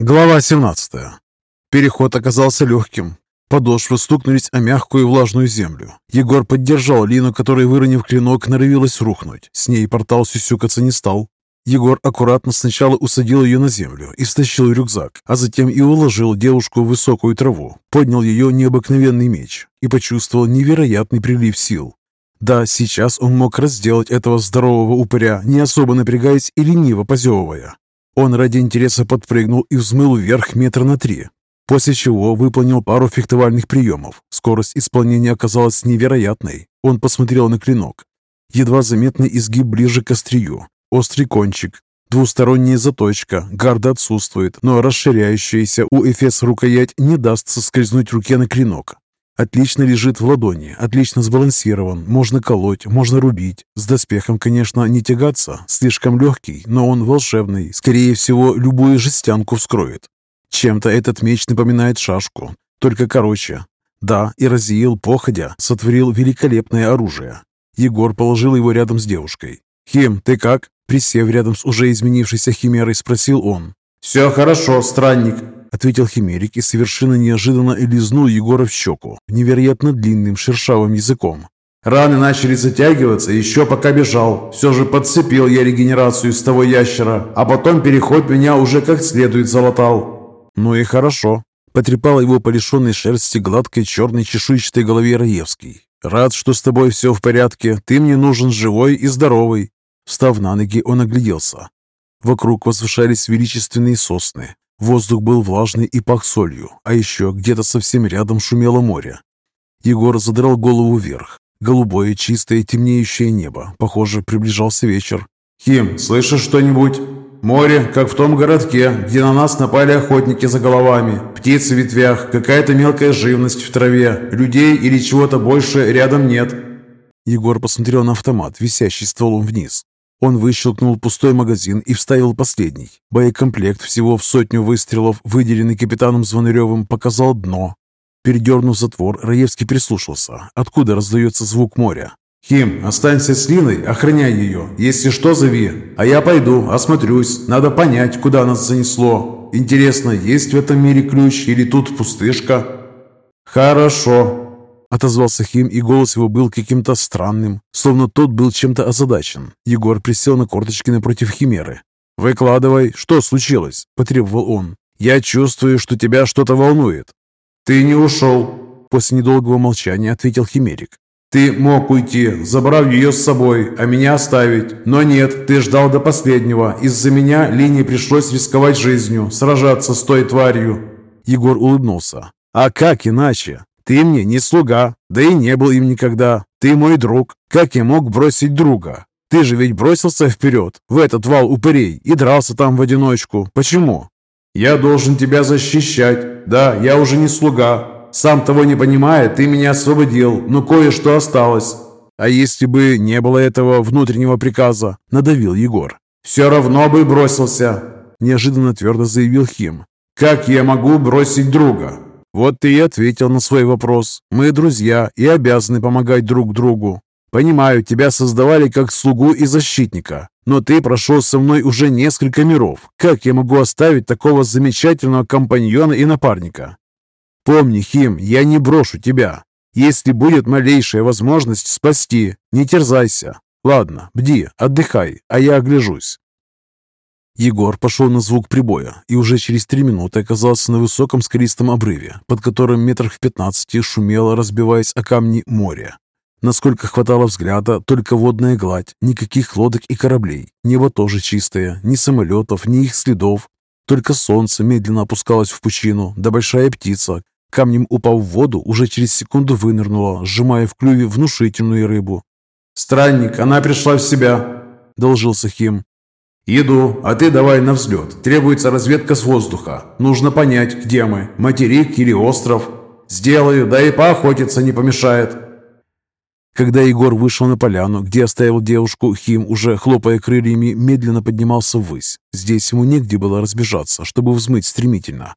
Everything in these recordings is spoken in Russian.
Глава 17. Переход оказался легким. Подошвы стукнулись о мягкую влажную землю. Егор поддержал Лину, которая, выронив клинок, норовилась рухнуть. С ней портал сюсюкаться не стал. Егор аккуратно сначала усадил ее на землю и стащил рюкзак, а затем и уложил девушку в высокую траву, поднял ее необыкновенный меч и почувствовал невероятный прилив сил. Да, сейчас он мог разделать этого здорового упыря, не особо напрягаясь и лениво позевывая. Он ради интереса подпрыгнул и взмыл вверх метра на три, после чего выполнил пару фехтовальных приемов. Скорость исполнения оказалась невероятной. Он посмотрел на клинок. Едва заметный изгиб ближе к острию. Острый кончик. Двусторонняя заточка. Гарда отсутствует, но расширяющаяся у Эфес рукоять не даст соскользнуть руке на клинок. Отлично лежит в ладони, отлично сбалансирован, можно колоть, можно рубить. С доспехом, конечно, не тягаться, слишком легкий, но он волшебный, скорее всего, любую жестянку вскроет. Чем-то этот меч напоминает шашку, только короче. Да, и Разиил, походя, сотворил великолепное оружие. Егор положил его рядом с девушкой. «Хим, ты как?» Присев рядом с уже изменившейся химерой, спросил он. «Все хорошо, странник», — ответил Химерик и совершенно неожиданно лизнул Егора в щеку невероятно длинным шершавым языком. «Раны начали затягиваться еще пока бежал. Все же подцепил я регенерацию с того ящера, а потом переход меня уже как следует залатал». «Ну и хорошо», — потрепал его по лишенной шерсти гладкой черной чешуйчатой голове Раевский. «Рад, что с тобой все в порядке. Ты мне нужен живой и здоровый». Встав на ноги, он огляделся. Вокруг возвышались величественные сосны, Воздух был влажный и пах солью, а еще где-то совсем рядом шумело море. Егор задрал голову вверх. Голубое, чистое, темнеющее небо. Похоже, приближался вечер. «Хим, слышишь что-нибудь? Море, как в том городке, где на нас напали охотники за головами. Птицы в ветвях, какая-то мелкая живность в траве. Людей или чего-то больше рядом нет». Егор посмотрел на автомат, висящий стволом вниз. Он выщелкнул пустой магазин и вставил последний. Боекомплект всего в сотню выстрелов, выделенный капитаном Звонаревым, показал дно. Передернув затвор, Раевский прислушался, откуда раздается звук моря. «Хим, останься с Линой, охраняй ее. Если что, зови. А я пойду, осмотрюсь. Надо понять, куда нас занесло. Интересно, есть в этом мире ключ или тут пустышка?» «Хорошо», Отозвался Хим, и голос его был каким-то странным, словно тот был чем-то озадачен. Егор присел на корточки напротив Химеры. «Выкладывай, что случилось?» – потребовал он. «Я чувствую, что тебя что-то волнует». «Ты не ушел», – после недолгого молчания ответил Химерик. «Ты мог уйти, забрав ее с собой, а меня оставить. Но нет, ты ждал до последнего. Из-за меня Лине пришлось рисковать жизнью, сражаться с той тварью». Егор улыбнулся. «А как иначе? Ты мне не слуга, да и не был им никогда. Ты мой друг. Как я мог бросить друга? Ты же ведь бросился вперед, в этот вал упырей, и дрался там в одиночку. Почему?» «Я должен тебя защищать. Да, я уже не слуга. Сам того не понимая, ты меня освободил, но кое-что осталось». «А если бы не было этого внутреннего приказа?» – надавил Егор. «Все равно бы бросился», – неожиданно твердо заявил Хим. «Как я могу бросить друга? Вот ты и ответил на свой вопрос. Мы друзья и обязаны помогать друг другу. Понимаю, тебя создавали как слугу и защитника, но ты прошел со мной уже несколько миров. Как я могу оставить такого замечательного компаньона и напарника? Помни, Хим, я не брошу тебя. Если будет малейшая возможность спасти, не терзайся. Ладно, бди, отдыхай, а я огляжусь. Егор пошел на звук прибоя и уже через три минуты оказался на высоком скалистом обрыве, под которым метрах в пятнадцати шумело, разбиваясь о камни море. Насколько хватало взгляда, только водная гладь, никаких лодок и кораблей. Небо тоже чистое, ни самолетов, ни их следов. Только солнце медленно опускалось в пучину, да большая птица, камнем упав в воду, уже через секунду вынырнула, сжимая в клюве внушительную рыбу. «Странник, она пришла в себя», — должился Хим. «Иду, а ты давай на взлет. Требуется разведка с воздуха. Нужно понять, где мы, материк или остров. Сделаю, да и поохотиться не помешает». Когда Егор вышел на поляну, где оставил девушку, Хим, уже хлопая крыльями, медленно поднимался ввысь. Здесь ему негде было разбежаться, чтобы взмыть стремительно.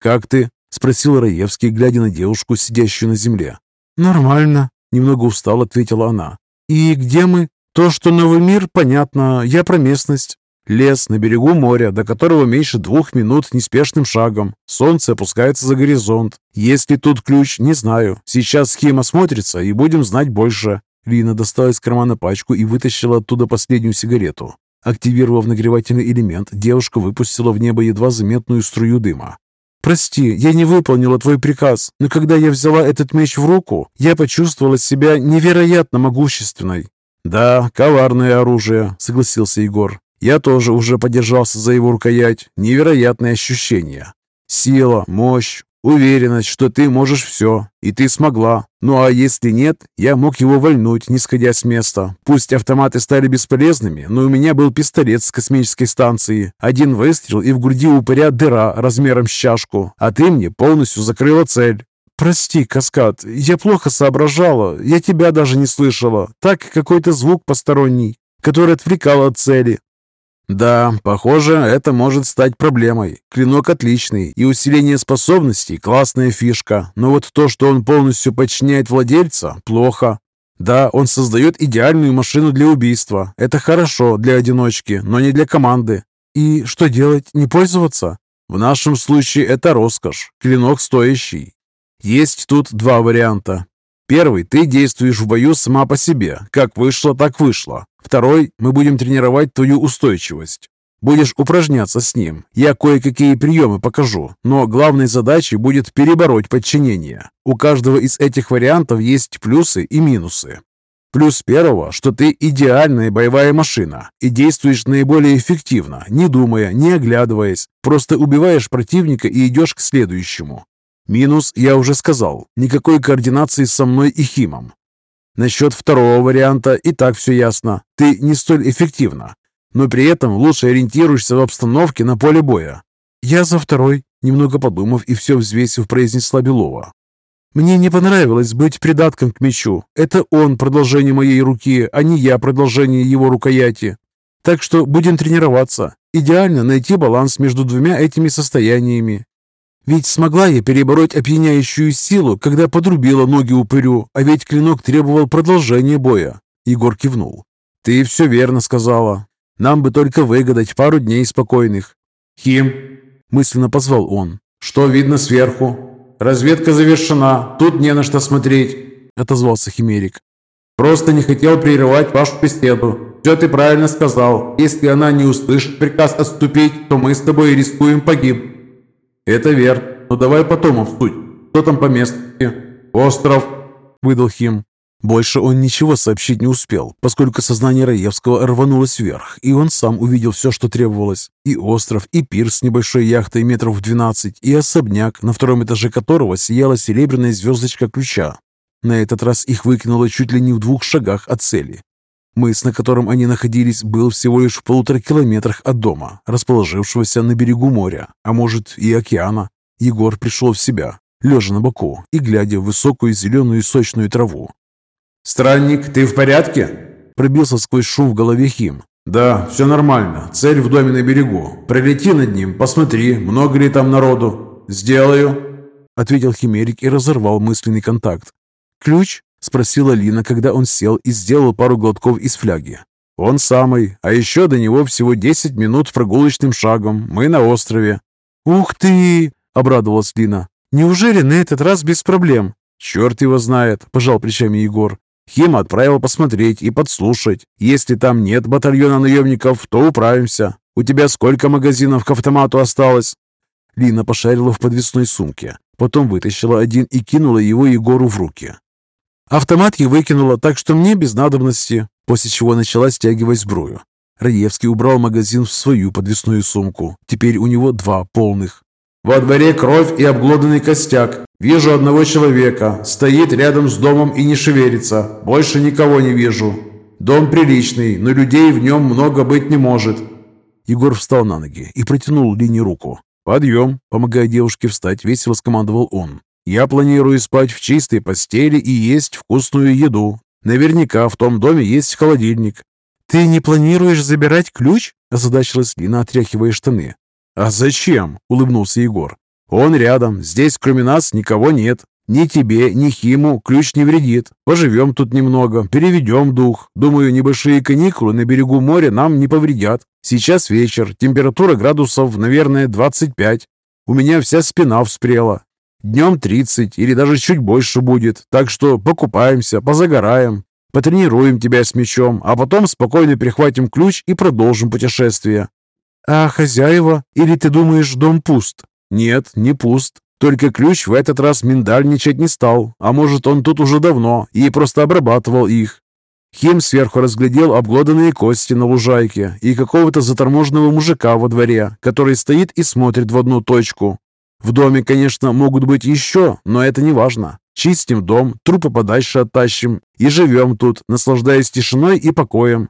«Как ты?» – спросил Раевский, глядя на девушку, сидящую на земле. «Нормально», – немного устал, ответила она. «И где мы? То, что новый мир, понятно, я про местность. Лес на берегу моря, до которого меньше двух минут неспешным шагом. Солнце опускается за горизонт. Есть ли тут ключ, не знаю. Сейчас схема смотрится, и будем знать больше». Лина достала из кармана пачку и вытащила оттуда последнюю сигарету. Активировав нагревательный элемент, девушка выпустила в небо едва заметную струю дыма. «Прости, я не выполнила твой приказ, но когда я взяла этот меч в руку, я почувствовала себя невероятно могущественной». «Да, коварное оружие», — согласился Егор. «Я тоже уже подержался за его рукоять. Невероятные ощущения. Сила, мощь, Уверенность, что ты можешь все, и ты смогла. Ну а если нет, я мог его вольнуть, не сходя с места. Пусть автоматы стали бесполезными, но у меня был пистолет с космической станции. Один выстрел, и в груди упыря дыра размером с чашку, а ты мне полностью закрыла цель. «Прости, Каскад, я плохо соображала, я тебя даже не слышала. Так какой-то звук посторонний, который отвлекал от цели. Да, похоже, это может стать проблемой. Клинок отличный, и усиление способностей – классная фишка. Но вот то, что он полностью подчиняет владельца – плохо. Да, он создает идеальную машину для убийства. Это хорошо для одиночки, но не для команды. И что делать? Не пользоваться? В нашем случае это роскошь. Клинок стоящий. Есть тут два варианта. Первый, ты действуешь в бою сама по себе. Как вышло, так вышло. Второй, мы будем тренировать твою устойчивость. Будешь упражняться с ним. Я кое-какие приемы покажу, но главной задачей будет перебороть подчинение. У каждого из этих вариантов есть плюсы и минусы. Плюс первого, что ты идеальная боевая машина и действуешь наиболее эффективно, не думая, не оглядываясь. Просто убиваешь противника и идешь к следующему. Минус, я уже сказал, никакой координации со мной и Химом. Насчет второго варианта и так все ясно. Ты не столь эффективна, но при этом лучше ориентируешься в обстановке на поле боя. Я за второй, немного подумав и все взвесив, произнесла Белова. Мне не понравилось быть придатком к мечу. Это он продолжение моей руки, а не я продолжение его рукояти. Так что будем тренироваться. Идеально найти баланс между двумя этими состояниями ведь смогла я перебороть опьяняющую силу, когда подрубила ноги упырю, а ведь клинок требовал продолжения боя. Егор кивнул. «Ты все верно сказала. Нам бы только выгадать пару дней спокойных». «Хим!» – мысленно позвал он. «Что видно сверху? Разведка завершена. Тут не на что смотреть», – отозвался Химерик. «Просто не хотел прерывать вашу беседу. Все ты правильно сказал. Если она не услышит приказ отступить, то мы с тобой рискуем погиб. «Это верно. Но давай потом в суть. Что там по местности?» «Остров», — выдал Хим. Больше он ничего сообщить не успел, поскольку сознание Раевского рванулось вверх, и он сам увидел все, что требовалось. И остров, и пирс с небольшой яхтой метров в 12, и особняк, на втором этаже которого сияла серебряная звездочка ключа. На этот раз их выкинуло чуть ли не в двух шагах от цели. Мыс, на котором они находились, был всего лишь в полутора километрах от дома, расположившегося на берегу моря, а может и океана. Егор пришел в себя, лежа на боку и глядя в высокую зеленую сочную траву. «Странник, ты в порядке?» Пробился сквозь шум в голове Хим. «Да, все нормально. Цель в доме на берегу. Пролети над ним, посмотри, много ли там народу. Сделаю!» Ответил Химерик и разорвал мысленный контакт. «Ключ?» – спросила Лина, когда он сел и сделал пару глотков из фляги. «Он самый, а еще до него всего 10 минут прогулочным шагом. Мы на острове». «Ух ты!» – обрадовалась Лина. «Неужели на этот раз без проблем?» «Черт его знает», – пожал плечами Егор. Хим отправил посмотреть и подслушать. Если там нет батальона наемников, то управимся. У тебя сколько магазинов к автомату осталось?» Лина пошарила в подвесной сумке, потом вытащила один и кинула его Егору в руки. Автомат я выкинула, так что мне без надобности, после чего начала стягивать сбрую. Раевский убрал магазин в свою подвесную сумку. Теперь у него два полных. «Во дворе кровь и обглоданный костяк. Вижу одного человека. Стоит рядом с домом и не шевелится. Больше никого не вижу. Дом приличный, но людей в нем много быть не может». Егор встал на ноги и протянул Лине руку. «Подъем!» – помогая девушке встать, весело скомандовал он. Я планирую спать в чистой постели и есть вкусную еду. Наверняка в том доме есть холодильник. Ты не планируешь забирать ключ? озадачилась Лина, отряхивая штаны. А зачем? улыбнулся Егор. Он рядом, здесь кроме нас никого нет. Ни тебе, ни Химу ключ не вредит. Поживем тут немного, переведем дух. Думаю, небольшие каникулы на берегу моря нам не повредят. Сейчас вечер, температура градусов, наверное, 25. У меня вся спина вспрела. Днем 30 или даже чуть больше будет, так что покупаемся, позагораем, потренируем тебя с мечом, а потом спокойно перехватим ключ и продолжим путешествие. А хозяева? Или ты думаешь, дом пуст? Нет, не пуст. Только ключ в этот раз миндальничать не стал, а может он тут уже давно и просто обрабатывал их. Хим сверху разглядел обглоданные кости на лужайке и какого-то заторможенного мужика во дворе, который стоит и смотрит в одну точку. В доме, конечно, могут быть еще, но это не важно. Чистим дом, трупы подальше оттащим и живем тут, наслаждаясь тишиной и покоем.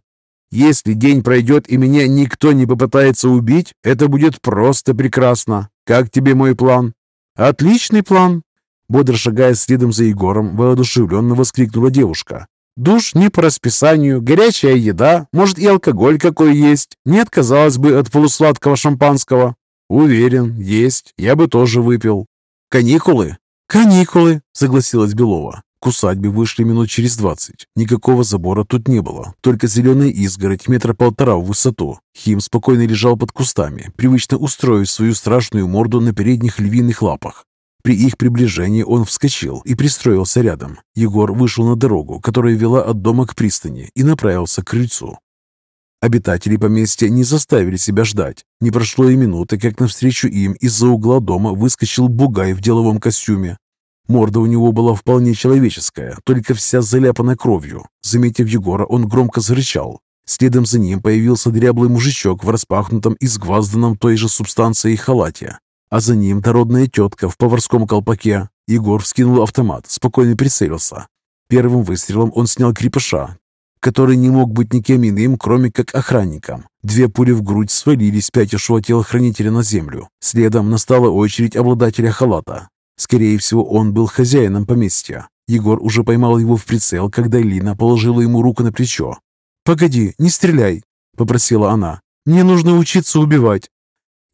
Если день пройдет и меня никто не попытается убить, это будет просто прекрасно. Как тебе мой план?» «Отличный план!» Бодро шагая следом за Егором, воодушевленно воскликнула девушка. «Душ не по расписанию, горячая еда, может и алкоголь какой есть. Не отказалась бы от полусладкого шампанского. «Уверен, есть. Я бы тоже выпил». «Каникулы?» «Каникулы», — согласилась Белова. К усадьбе вышли минут через двадцать. Никакого забора тут не было, только зеленая изгородь метра полтора в высоту. Хим спокойно лежал под кустами, привычно устроив свою страшную морду на передних львиных лапах. При их приближении он вскочил и пристроился рядом. Егор вышел на дорогу, которая вела от дома к пристани, и направился к крыльцу. Обитатели поместья не заставили себя ждать. Не прошло и минуты, как навстречу им из-за угла дома выскочил бугай в деловом костюме. Морда у него была вполне человеческая, только вся заляпана кровью. Заметив Егора, он громко зарычал. Следом за ним появился дряблый мужичок в распахнутом и сгвазданном той же субстанцией халате. А за ним дородная тетка в поварском колпаке. Егор вскинул автомат, спокойно прицелился. Первым выстрелом он снял крепыша, который не мог быть никем иным, кроме как охранником. Две пули в грудь свалились пятившего телохранителя на землю. Следом настала очередь обладателя халата. Скорее всего, он был хозяином поместья. Егор уже поймал его в прицел, когда Лина положила ему руку на плечо. «Погоди, не стреляй», — попросила она. «Мне нужно учиться убивать.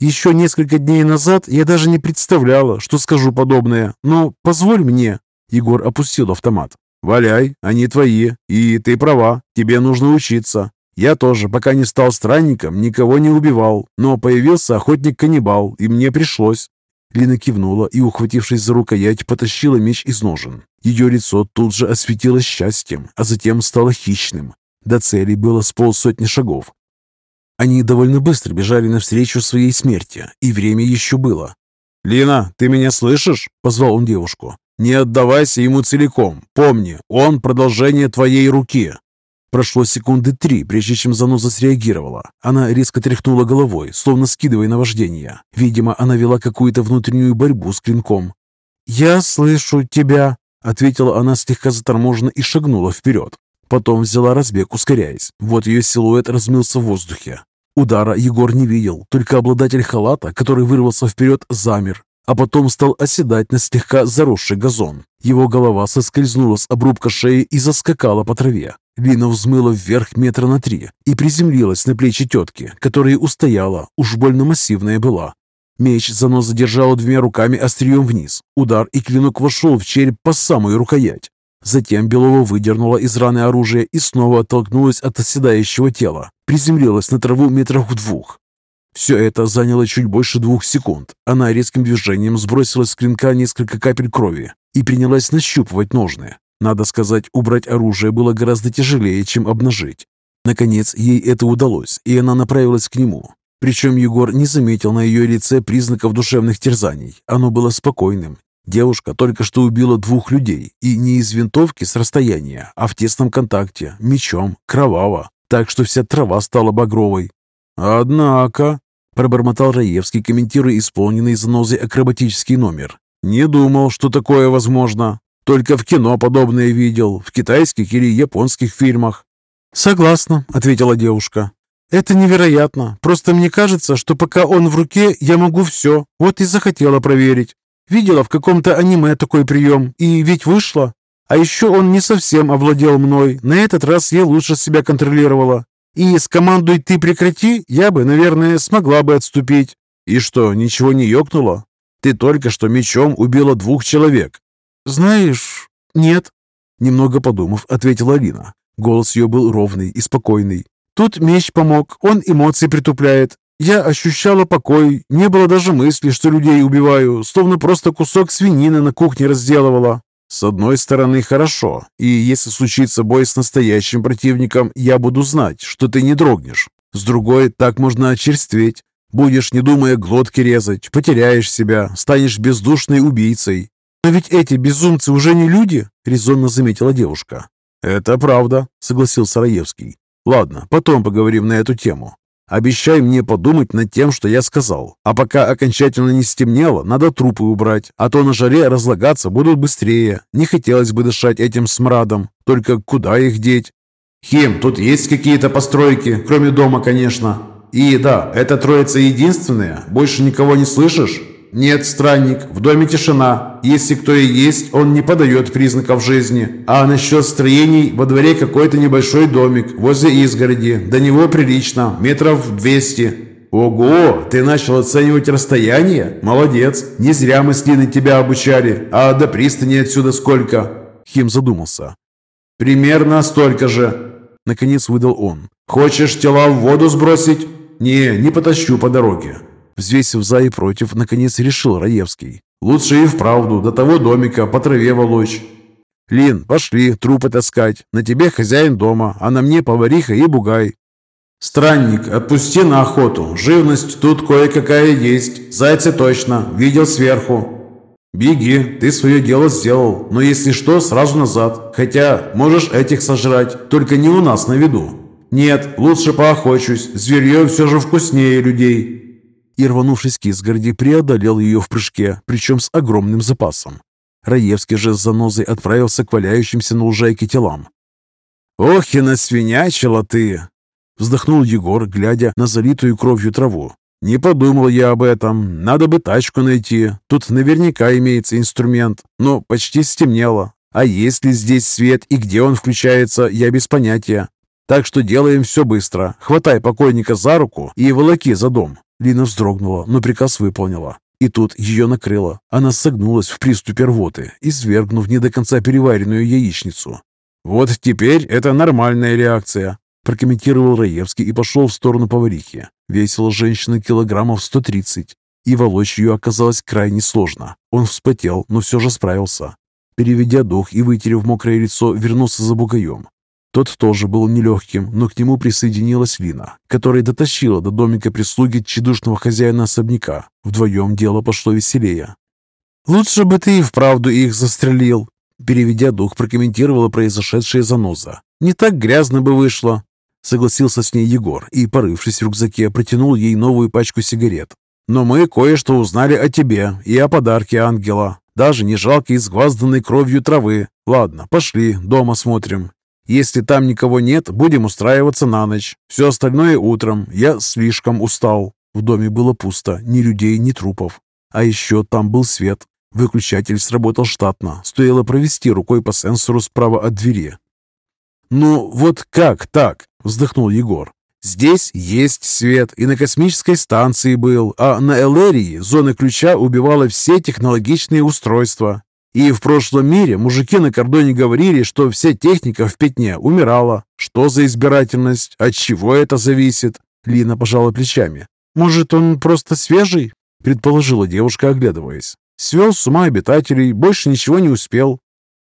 Еще несколько дней назад я даже не представляла, что скажу подобное, но позволь мне». Егор опустил автомат. «Валяй, они твои. И ты права, тебе нужно учиться. Я тоже, пока не стал странником, никого не убивал, но появился охотник-каннибал, и мне пришлось». Лина кивнула и, ухватившись за рукоять, потащила меч из ножен. Ее лицо тут же осветилось счастьем, а затем стало хищным. До цели было с полсотни шагов. Они довольно быстро бежали навстречу своей смерти, и время еще было. «Лина, ты меня слышишь?» – позвал он девушку. Не отдавайся ему целиком. Помни, он продолжение твоей руки. Прошло секунды три, прежде чем заноза среагировала. Она резко тряхнула головой, словно скидывая наваждение. Видимо, она вела какую-то внутреннюю борьбу с клинком. «Я слышу тебя», — ответила она слегка заторможенно и шагнула вперед. Потом взяла разбег, ускоряясь. Вот ее силуэт размылся в воздухе. Удара Егор не видел, только обладатель халата, который вырвался вперед, замер, а потом стал оседать на слегка заросший газон. Его голова соскользнула с обрубка шеи и заскакала по траве. Лина взмыла вверх метра на три и приземлилась на плечи тетки, которая устояла, уж больно массивная была. Меч занос задержала двумя руками острием вниз. Удар и клинок вошел в череп по самую рукоять. Затем Белова выдернула из раны оружие и снова оттолкнулась от оседающего тела. Приземлилась на траву метрах в двух. Все это заняло чуть больше двух секунд. Она резким движением сбросила с клинка несколько капель крови и принялась нащупывать ножны. Надо сказать, убрать оружие было гораздо тяжелее, чем обнажить. Наконец, ей это удалось, и она направилась к нему. Причем Егор не заметил на ее лице признаков душевных терзаний. Оно было спокойным. Девушка только что убила двух людей, и не из винтовки с расстояния, а в тесном контакте, мечом, кроваво, так что вся трава стала багровой. «Однако», Пробормотал Раевский, комментируя исполненный занозой акробатический номер. «Не думал, что такое возможно. Только в кино подобное видел, в китайских или японских фильмах». «Согласна», — ответила девушка. «Это невероятно. Просто мне кажется, что пока он в руке, я могу все. Вот и захотела проверить. Видела в каком-то аниме такой прием, и ведь вышло. А еще он не совсем овладел мной. На этот раз я лучше себя контролировала. И с командой «ты прекрати» я бы, наверное, смогла бы отступить. И что, ничего не ёкнуло? Ты только что мечом убила двух человек. знаешь, нет». Немного подумав, ответила Алина. Голос ее был ровный и спокойный. «Тут меч помог, он эмоции притупляет. Я ощущала покой, не было даже мысли, что людей убиваю, словно просто кусок свинины на кухне разделывала. С одной стороны, хорошо, и если случится бой с настоящим противником, я буду знать, что ты не дрогнешь. С другой, так можно очерстветь. Будешь, не думая, глотки резать, потеряешь себя, станешь бездушной убийцей. Но ведь эти безумцы уже не люди, резонно заметила девушка. Это правда, согласился Раевский. Ладно, потом поговорим на эту тему. Обещай мне подумать над тем, что я сказал. А пока окончательно не стемнело, надо трупы убрать, а то на жаре разлагаться будут быстрее. Не хотелось бы дышать этим смрадом. Только куда их деть? Хим, тут есть какие-то постройки, кроме дома, конечно. И да, эта троица единственная? Больше никого не слышишь? «Нет, странник, в доме тишина. Если кто и есть, он не подает признаков жизни. А насчет строений, во дворе какой-то небольшой домик, возле изгороди. До него прилично, метров 200. «Ого! Ты начал оценивать расстояние? Молодец! Не зря мы с Линой тебя обучали. А до пристани отсюда сколько?» Хим задумался. «Примерно столько же», — наконец выдал он. «Хочешь тела в воду сбросить?» «Не, не потащу по дороге. Взвесив за и против, наконец решил Раевский. «Лучше и вправду до того домика по траве волочь». «Лин, пошли, трупы таскать. На тебе хозяин дома, а на мне повариха и бугай». «Странник, отпусти на охоту. Живность тут кое-какая есть. Зайцы точно. Видел сверху». «Беги, ты свое дело сделал. Но если что, сразу назад. Хотя можешь этих сожрать, только не у нас на виду». «Нет, лучше поохочусь. Зверье все же вкуснее людей» и, рванувшись к изгороди, преодолел ее в прыжке, причем с огромным запасом. Раевский же с занозой отправился к валяющимся на лужайке телам. «Ох и насвинячила ты!» Вздохнул Егор, глядя на залитую кровью траву. «Не подумал я об этом. Надо бы тачку найти. Тут наверняка имеется инструмент. Но почти стемнело. А есть ли здесь свет и где он включается, я без понятия. Так что делаем все быстро. Хватай покойника за руку и волоки за дом. Лина вздрогнула, но приказ выполнила. И тут ее накрыло. Она согнулась в приступе рвоты, извергнув не до конца переваренную яичницу. «Вот теперь это нормальная реакция», прокомментировал Раевский и пошел в сторону поварихи. Весила женщина килограммов 130, и волочь ее оказалось крайне сложно. Он вспотел, но все же справился. Переведя дух и вытерев мокрое лицо, вернулся за бугаем. Тот тоже был нелегким, но к нему присоединилась Лина, которая дотащила до домика прислуги тщедушного хозяина особняка. Вдвоем дело пошло веселее. «Лучше бы ты и вправду их застрелил», переведя дух, прокомментировала произошедшее заноза. «Не так грязно бы вышло». Согласился с ней Егор и, порывшись в рюкзаке, протянул ей новую пачку сигарет. «Но мы кое-что узнали о тебе и о подарке ангела. Даже не жалко изгвазданной кровью травы. Ладно, пошли, дома смотрим. Если там никого нет, будем устраиваться на ночь. Все остальное утром. Я слишком устал». В доме было пусто, ни людей, ни трупов. А еще там был свет. Выключатель сработал штатно. Стоило провести рукой по сенсору справа от двери. «Ну, вот как так?» – вздохнул Егор. «Здесь есть свет, и на космической станции был, а на Элерии зона ключа убивала все технологичные устройства. И в прошлом мире мужики на кордоне говорили, что вся техника в пятне умирала. Что за избирательность? От чего это зависит? Лина пожала плечами. «Может, он просто свежий?» предположила девушка, оглядываясь. «Свел с ума обитателей, больше ничего не успел.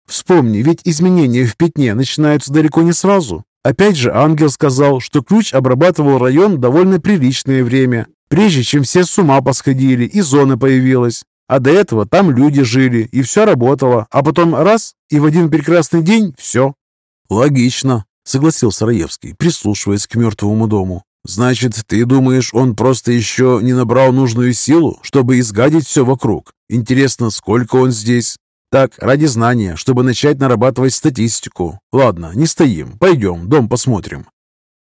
Вспомни, ведь изменения в пятне начинаются далеко не сразу. Опять же, ангел сказал, что ключ обрабатывал район довольно приличное время, прежде чем все с ума посходили и зона появилась. А до этого там люди жили, и все работало. А потом раз, и в один прекрасный день все. Логично, согласился Раевский, прислушиваясь к мертвому дому. «Значит, ты думаешь, он просто еще не набрал нужную силу, чтобы изгадить все вокруг? Интересно, сколько он здесь? Так, ради знания, чтобы начать нарабатывать статистику. Ладно, не стоим, пойдем, дом посмотрим.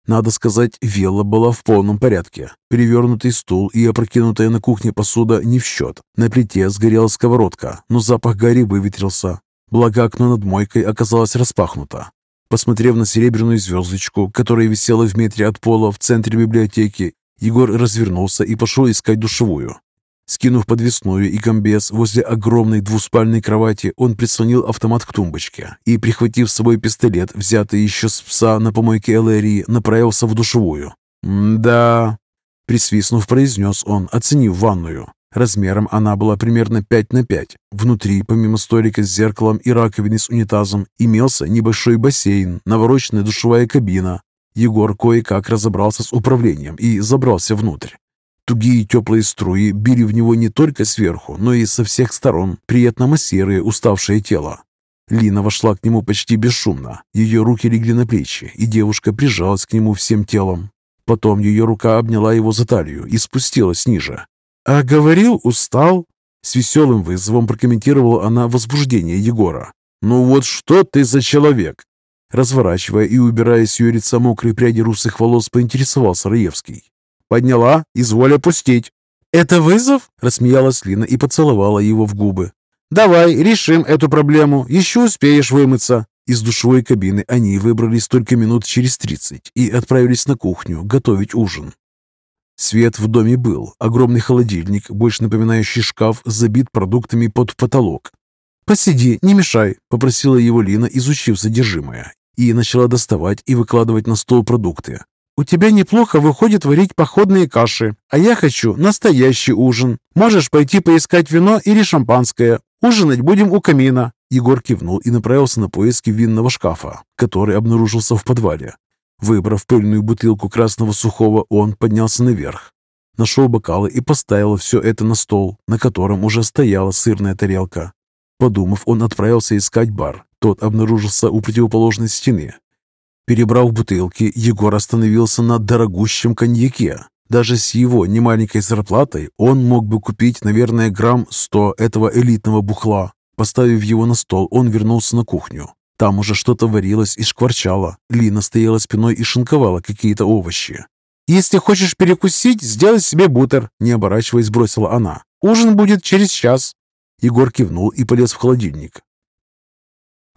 Надо сказать, Велла была в полном порядке. Перевернутый стул и опрокинутая на кухне посуда не в счет. На плите сгорела сковородка, но запах гари выветрился. Благо окно над мойкой оказалось распахнуто. Посмотрев на серебряную звездочку, которая висела в метре от пола в центре библиотеки, Егор развернулся и пошел искать душевую. Скинув подвесную и комбез возле огромной двуспальной кровати, он прислонил автомат к тумбочке и, прихватив с собой пистолет, взятый еще с пса на помойке Элэрии, направился в душевую. «Да...» — присвистнув, произнес он, оценив ванную. Размером она была примерно 5 на 5. Внутри, помимо столика с зеркалом и раковины с унитазом, имелся небольшой бассейн, навороченная душевая кабина. Егор кое-как разобрался с управлением и забрался внутрь. Тугие теплые струи били в него не только сверху, но и со всех сторон, приятно массируя уставшее тело. Лина вошла к нему почти бесшумно. Ее руки легли на плечи, и девушка прижалась к нему всем телом. Потом ее рука обняла его за талию и спустилась ниже. «А говорил, устал?» С веселым вызовом прокомментировала она возбуждение Егора. «Ну вот что ты за человек?» Разворачивая и убирая с ее лица мокрые пряди русых волос, поинтересовался Раевский. Подняла, изволь опустить». «Это вызов?» – рассмеялась Лина и поцеловала его в губы. «Давай, решим эту проблему. Еще успеешь вымыться». Из душевой кабины они выбрались только минут через тридцать и отправились на кухню готовить ужин. Свет в доме был. Огромный холодильник, больше напоминающий шкаф, забит продуктами под потолок. «Посиди, не мешай», – попросила его Лина, изучив содержимое, и начала доставать и выкладывать на стол продукты. «У тебя неплохо выходит варить походные каши, а я хочу настоящий ужин. Можешь пойти поискать вино или шампанское. Ужинать будем у камина». Егор кивнул и направился на поиски винного шкафа, который обнаружился в подвале. Выбрав пыльную бутылку красного сухого, он поднялся наверх. Нашел бокалы и поставил все это на стол, на котором уже стояла сырная тарелка. Подумав, он отправился искать бар. Тот обнаружился у противоположной стены, Перебрав бутылки, Егор остановился на дорогущем коньяке. Даже с его немаленькой зарплатой он мог бы купить, наверное, грамм сто этого элитного бухла. Поставив его на стол, он вернулся на кухню. Там уже что-то варилось и шкварчало. Лина стояла спиной и шинковала какие-то овощи. «Если хочешь перекусить, сделай себе бутер», – не оборачиваясь, бросила она. «Ужин будет через час». Егор кивнул и полез в холодильник.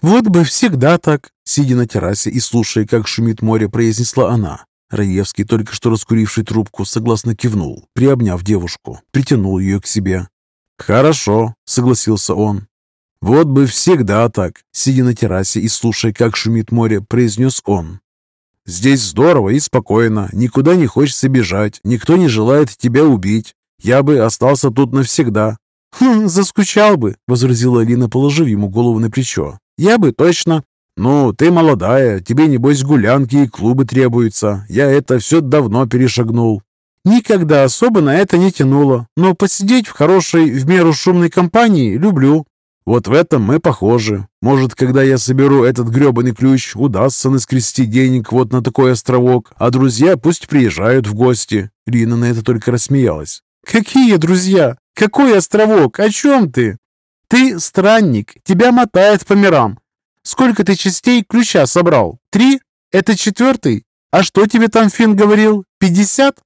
«Вот бы всегда так!» Сидя на террасе и слушая, как шумит море, произнесла она. Раевский, только что раскуривший трубку, согласно кивнул, приобняв девушку, притянул ее к себе. «Хорошо», — согласился он. «Вот бы всегда так!» Сидя на террасе и слушая, как шумит море, произнес он. «Здесь здорово и спокойно, никуда не хочется бежать, никто не желает тебя убить. Я бы остался тут навсегда». «Хм, заскучал бы», — возразила Алина, положив ему голову на плечо. Я бы точно. Ну, ты молодая, тебе, небось, гулянки и клубы требуются. Я это все давно перешагнул. Никогда особо на это не тянуло, но посидеть в хорошей, в меру шумной компании люблю. Вот в этом мы похожи. Может, когда я соберу этот гребаный ключ, удастся наскрести денег вот на такой островок, а друзья пусть приезжают в гости. Рина на это только рассмеялась. Какие друзья? Какой островок? О чем ты? Ты странник, тебя мотает по мирам. Сколько ты частей ключа собрал? Три? Это четвертый? А что тебе там Фин говорил? Пятьдесят?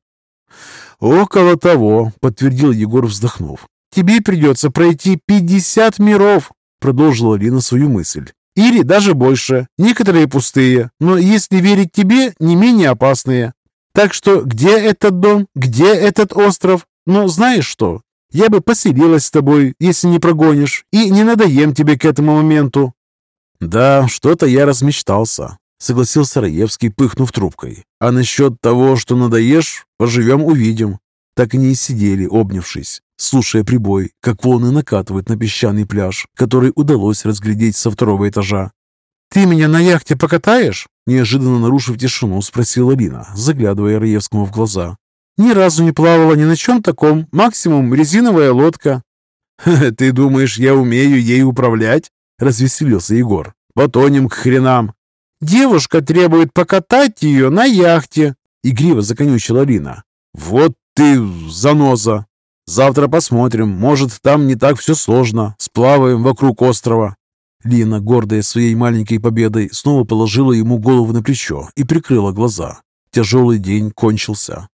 Около того, подтвердил Егор, вздохнув. Тебе придется пройти пятьдесят миров, продолжила Лина свою мысль. Или даже больше. Некоторые пустые, но если верить тебе, не менее опасные. Так что где этот дом? Где этот остров? Ну, знаешь что? Я бы поселилась с тобой, если не прогонишь, и не надоем тебе к этому моменту». «Да, что-то я размечтался», — согласился Раевский, пыхнув трубкой. «А насчет того, что надоешь, поживем-увидим». Так они и сидели, обнявшись, слушая прибой, как волны накатывают на песчаный пляж, который удалось разглядеть со второго этажа. «Ты меня на яхте покатаешь?» Неожиданно нарушив тишину, спросила Лина, заглядывая Раевскому в глаза. Ни разу не плавала ни на чем таком, максимум резиновая лодка. «Ты думаешь, я умею ей управлять?» — развеселился Егор. «Потонем к хренам!» «Девушка требует покатать ее на яхте!» — игриво законючила Лина. «Вот ты заноза! Завтра посмотрим, может, там не так все сложно. Сплаваем вокруг острова». Лина, гордая своей маленькой победой, снова положила ему голову на плечо и прикрыла глаза. Тяжелый день кончился.